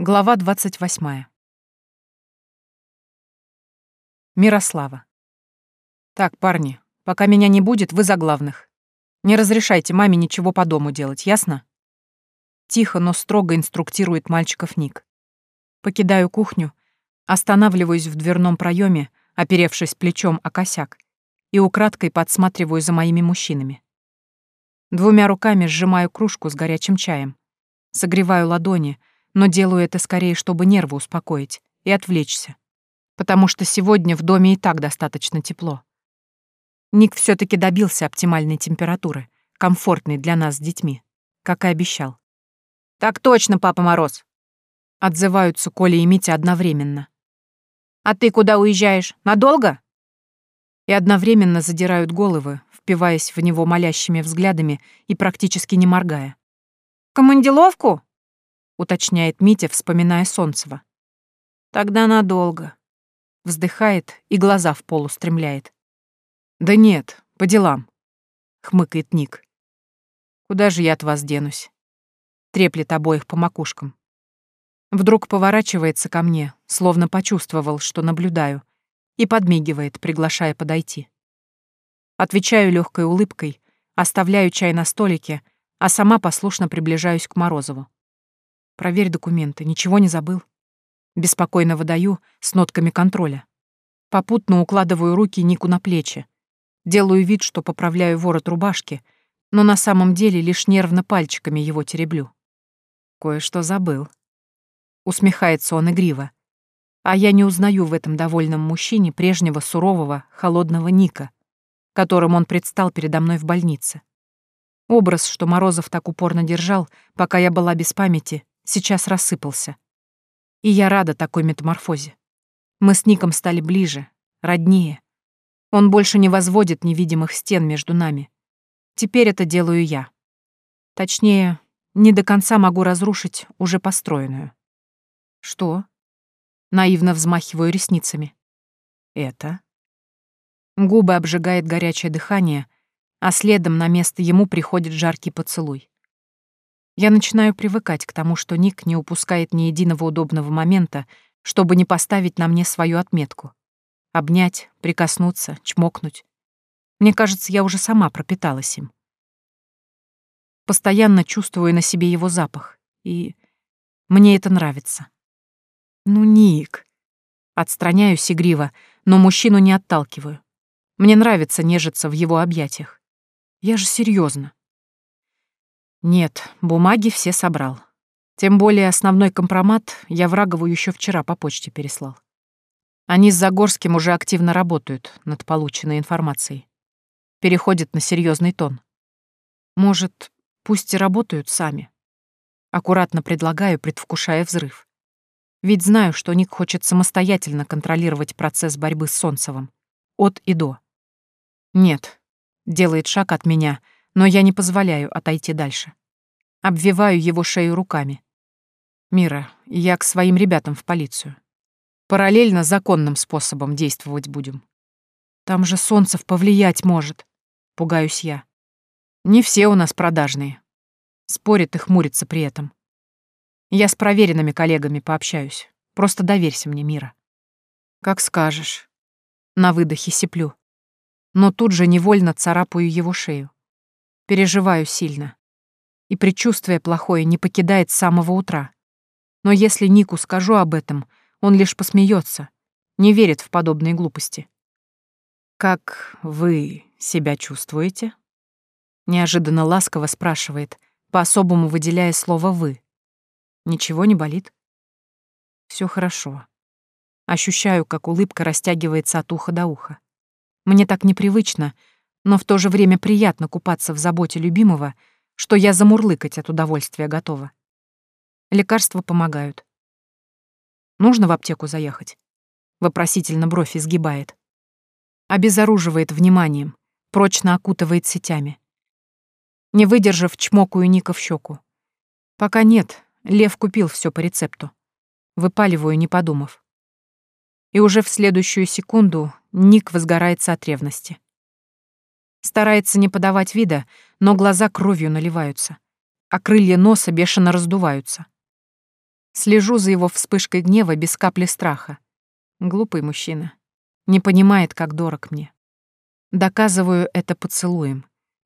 Глава 28. Мирослава. Так, парни, пока меня не будет, вы за главных. Не разрешайте маме ничего по дому делать, ясно? Тихо, но строго инструктирует мальчиков Ник. Покидаю кухню, останавливаюсь в дверном проеме, оперевшись плечом о косяк, и украдкой подсматриваю за моими мужчинами. Двумя руками сжимаю кружку с горячим чаем, согреваю ладони, но делаю это скорее, чтобы нервы успокоить и отвлечься, потому что сегодня в доме и так достаточно тепло. Ник все таки добился оптимальной температуры, комфортной для нас с детьми, как и обещал. «Так точно, Папа Мороз!» Отзываются Коля и Митя одновременно. «А ты куда уезжаешь? Надолго?» И одновременно задирают головы, впиваясь в него молящими взглядами и практически не моргая. «Командиловку?» Уточняет Митя, вспоминая Солнцева. Тогда надолго. Вздыхает и глаза в пол устремляет. Да нет, по делам, хмыкает Ник. Куда же я от вас денусь? Треплет обоих по макушкам. Вдруг поворачивается ко мне, словно почувствовал, что наблюдаю, и подмигивает, приглашая подойти. Отвечаю легкой улыбкой, оставляю чай на столике, а сама послушно приближаюсь к Морозову. Проверь документы, ничего не забыл. Беспокойно выдаю с нотками контроля. Попутно укладываю руки Нику на плечи. Делаю вид, что поправляю ворот рубашки, но на самом деле лишь нервно пальчиками его тереблю. Кое-что забыл. Усмехается он игриво. А я не узнаю в этом довольном мужчине прежнего сурового, холодного Ника, которым он предстал передо мной в больнице. Образ, что Морозов так упорно держал, пока я была без памяти, сейчас рассыпался. И я рада такой метаморфозе. Мы с Ником стали ближе, роднее. Он больше не возводит невидимых стен между нами. Теперь это делаю я. Точнее, не до конца могу разрушить уже построенную. Что? Наивно взмахиваю ресницами. Это? Губы обжигает горячее дыхание, а следом на место ему приходит жаркий поцелуй. Я начинаю привыкать к тому, что Ник не упускает ни единого удобного момента, чтобы не поставить на мне свою отметку. Обнять, прикоснуться, чмокнуть. Мне кажется, я уже сама пропиталась им. Постоянно чувствую на себе его запах, и мне это нравится. Ну, Ник. Отстраняюсь игриво, но мужчину не отталкиваю. Мне нравится нежиться в его объятиях. Я же серьезно. Нет, бумаги все собрал. Тем более основной компромат я Врагову еще вчера по почте переслал. Они с Загорским уже активно работают над полученной информацией. Переходят на серьезный тон. Может, пусть и работают сами. Аккуратно предлагаю, предвкушая взрыв. Ведь знаю, что Ник хочет самостоятельно контролировать процесс борьбы с Солнцевым. От и до. Нет, делает шаг от меня — но я не позволяю отойти дальше. Обвиваю его шею руками. «Мира, я к своим ребятам в полицию. Параллельно законным способом действовать будем. Там же Солнцев повлиять может», — пугаюсь я. «Не все у нас продажные». Спорит и хмурится при этом. Я с проверенными коллегами пообщаюсь. Просто доверься мне, Мира. Как скажешь. На выдохе сиплю. Но тут же невольно царапаю его шею. Переживаю сильно. И предчувствие плохое не покидает с самого утра. Но если Нику скажу об этом, он лишь посмеется, не верит в подобные глупости. «Как вы себя чувствуете?» Неожиданно ласково спрашивает, по-особому выделяя слово «вы». «Ничего не болит?» Все хорошо. Ощущаю, как улыбка растягивается от уха до уха. Мне так непривычно, но в то же время приятно купаться в заботе любимого, что я замурлыкать от удовольствия готова. Лекарства помогают. Нужно в аптеку заехать? Вопросительно бровь изгибает. Обезоруживает вниманием, прочно окутывает сетями. Не выдержав, чмокаю Ника в щеку. Пока нет, Лев купил все по рецепту. Выпаливаю, не подумав. И уже в следующую секунду Ник возгорается от ревности. Старается не подавать вида, но глаза кровью наливаются, а крылья носа бешено раздуваются. Слежу за его вспышкой гнева без капли страха. Глупый мужчина. Не понимает, как дорог мне. Доказываю это поцелуем.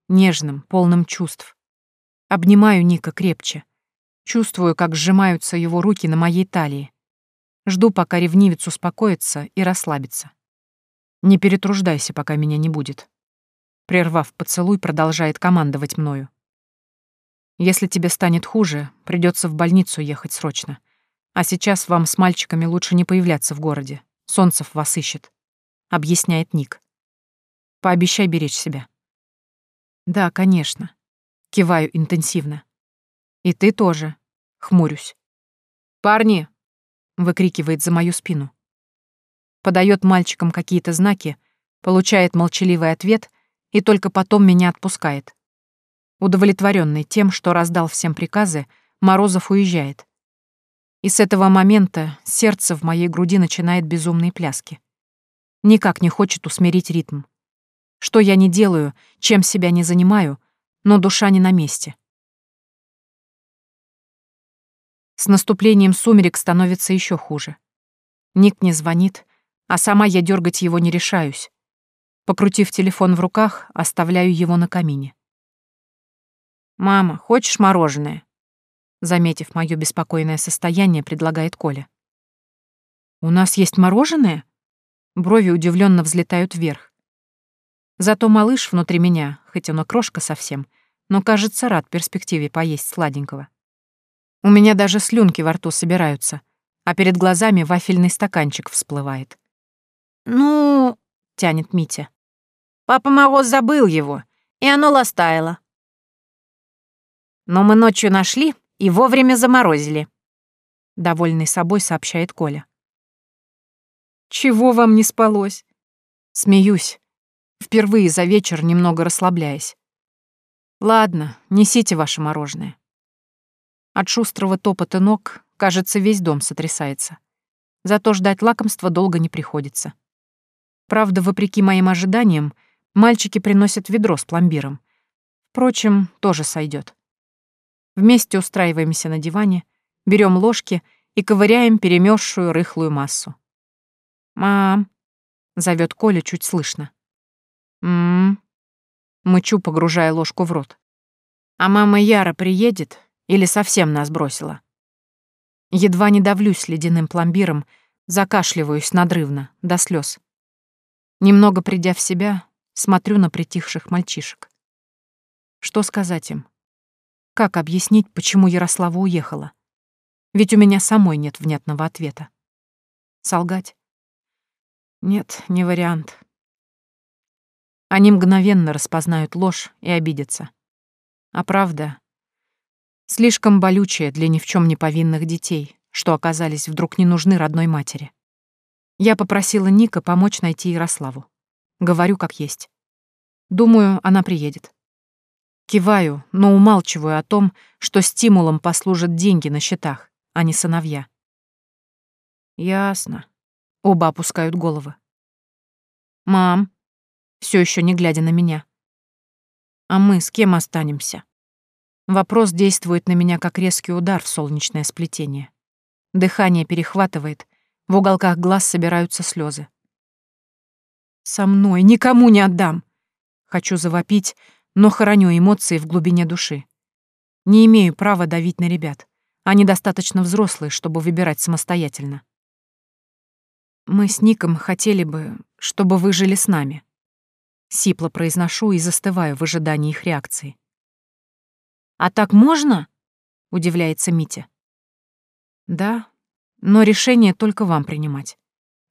Нежным, полным чувств. Обнимаю Ника крепче. Чувствую, как сжимаются его руки на моей талии. Жду, пока ревнивец успокоится и расслабится. Не перетруждайся, пока меня не будет. Прервав поцелуй, продолжает командовать мною. Если тебе станет хуже, придется в больницу ехать срочно. А сейчас вам с мальчиками лучше не появляться в городе. Солнцев вас ищет», — объясняет Ник. «Пообещай беречь себя». «Да, конечно», — киваю интенсивно. «И ты тоже», — хмурюсь. «Парни!» — выкрикивает за мою спину. Подает мальчикам какие-то знаки, получает молчаливый ответ и только потом меня отпускает. Удовлетворенный тем, что раздал всем приказы, Морозов уезжает. И с этого момента сердце в моей груди начинает безумные пляски. Никак не хочет усмирить ритм. Что я не делаю, чем себя не занимаю, но душа не на месте. С наступлением сумерек становится еще хуже. Ник не звонит, а сама я дергать его не решаюсь. Покрутив телефон в руках, оставляю его на камине. «Мама, хочешь мороженое?» Заметив моё беспокойное состояние, предлагает Коля. «У нас есть мороженое?» Брови удивленно взлетают вверх. Зато малыш внутри меня, хоть он и крошка совсем, но, кажется, рад перспективе поесть сладенького. У меня даже слюнки во рту собираются, а перед глазами вафельный стаканчик всплывает. «Ну...» — тянет Митя. «Папа Мороз забыл его, и оно ластаяло. Но мы ночью нашли и вовремя заморозили. Довольный собой сообщает Коля. Чего вам не спалось? Смеюсь, впервые за вечер немного расслабляясь. Ладно, несите ваше мороженое. От шустрого топота ног, кажется, весь дом сотрясается. Зато ждать лакомства долго не приходится. Правда, вопреки моим ожиданиям, мальчики приносят ведро с пломбиром. Впрочем, тоже сойдет. Вместе устраиваемся на диване, берем ложки и ковыряем перемёрзшую рыхлую массу. «Мам!» — зовет Коля чуть слышно. «М-м-м!» Мычу, погружая ложку в рот. «А мама Яра приедет или совсем нас бросила?» Едва не давлюсь ледяным пломбиром, закашливаюсь надрывно, до слез. Немного придя в себя, смотрю на притихших мальчишек. Что сказать им? Как объяснить, почему Ярослава уехала? Ведь у меня самой нет внятного ответа. Солгать? Нет, не вариант. Они мгновенно распознают ложь и обидятся. А правда слишком болючая для ни в чем не повинных детей, что оказались вдруг не нужны родной матери. Я попросила Ника помочь найти Ярославу. Говорю, как есть. Думаю, она приедет. Киваю, но умалчиваю о том, что стимулом послужат деньги на счетах, а не сыновья. Ясно. Оба опускают головы. Мам, все еще не глядя на меня. А мы с кем останемся? Вопрос действует на меня как резкий удар в солнечное сплетение. Дыхание перехватывает, в уголках глаз собираются слезы. Со мной никому не отдам. Хочу завопить, но хороню эмоции в глубине души. Не имею права давить на ребят. Они достаточно взрослые, чтобы выбирать самостоятельно. Мы с Ником хотели бы, чтобы вы жили с нами. Сипло произношу и застываю в ожидании их реакции. «А так можно?» — удивляется Митя. «Да, но решение только вам принимать».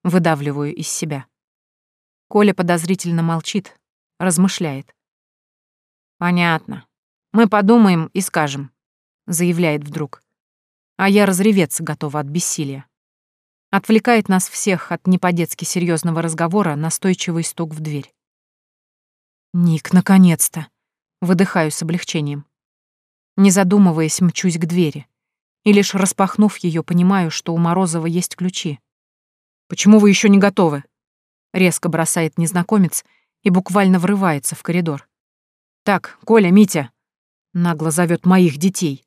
Выдавливаю из себя. Коля подозрительно молчит, размышляет. «Понятно. Мы подумаем и скажем», — заявляет вдруг. А я разреветься готова от бессилия. Отвлекает нас всех от не по-детски серьезного разговора настойчивый стук в дверь. «Ник, наконец-то!» — выдыхаю с облегчением. Не задумываясь, мчусь к двери. И лишь распахнув ее, понимаю, что у Морозова есть ключи. «Почему вы еще не готовы?» — резко бросает незнакомец и буквально врывается в коридор. «Так, Коля, Митя!» Нагло зовет моих детей.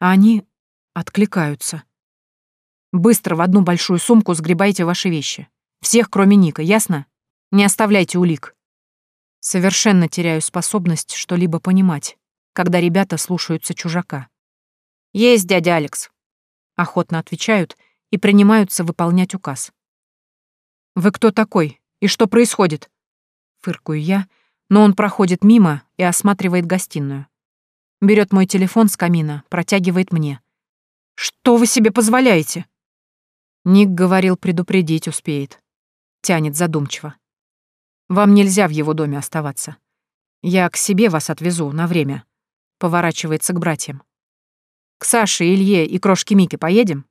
А они откликаются. Быстро в одну большую сумку сгребайте ваши вещи. Всех, кроме Ника, ясно? Не оставляйте улик. Совершенно теряю способность что-либо понимать, когда ребята слушаются чужака. «Есть, дядя Алекс», — охотно отвечают и принимаются выполнять указ. «Вы кто такой? И что происходит?» Фыркую я, но он проходит мимо и осматривает гостиную. Берет мой телефон с камина, протягивает мне. «Что вы себе позволяете?» Ник говорил, предупредить успеет. Тянет задумчиво. «Вам нельзя в его доме оставаться. Я к себе вас отвезу на время». Поворачивается к братьям. «К Саше, Илье и крошке Мике поедем?»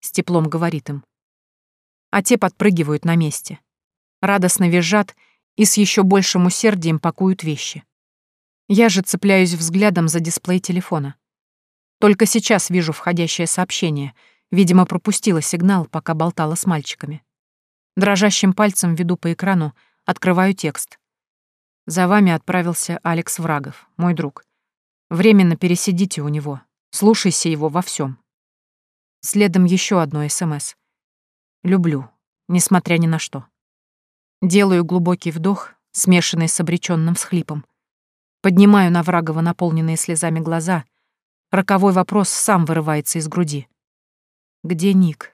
С теплом говорит им. А те подпрыгивают на месте. Радостно визжат и с еще большим усердием пакуют вещи. Я же цепляюсь взглядом за дисплей телефона. Только сейчас вижу входящее сообщение. Видимо, пропустила сигнал, пока болтала с мальчиками. Дрожащим пальцем веду по экрану, открываю текст. За вами отправился Алекс Врагов, мой друг. Временно пересидите у него. Слушайся его во всем. Следом еще одно СМС. Люблю, несмотря ни на что. Делаю глубокий вдох, смешанный с обреченным всхлипом. Поднимаю на Врагова наполненные слезами глаза. Роковой вопрос сам вырывается из груди. Где Ник?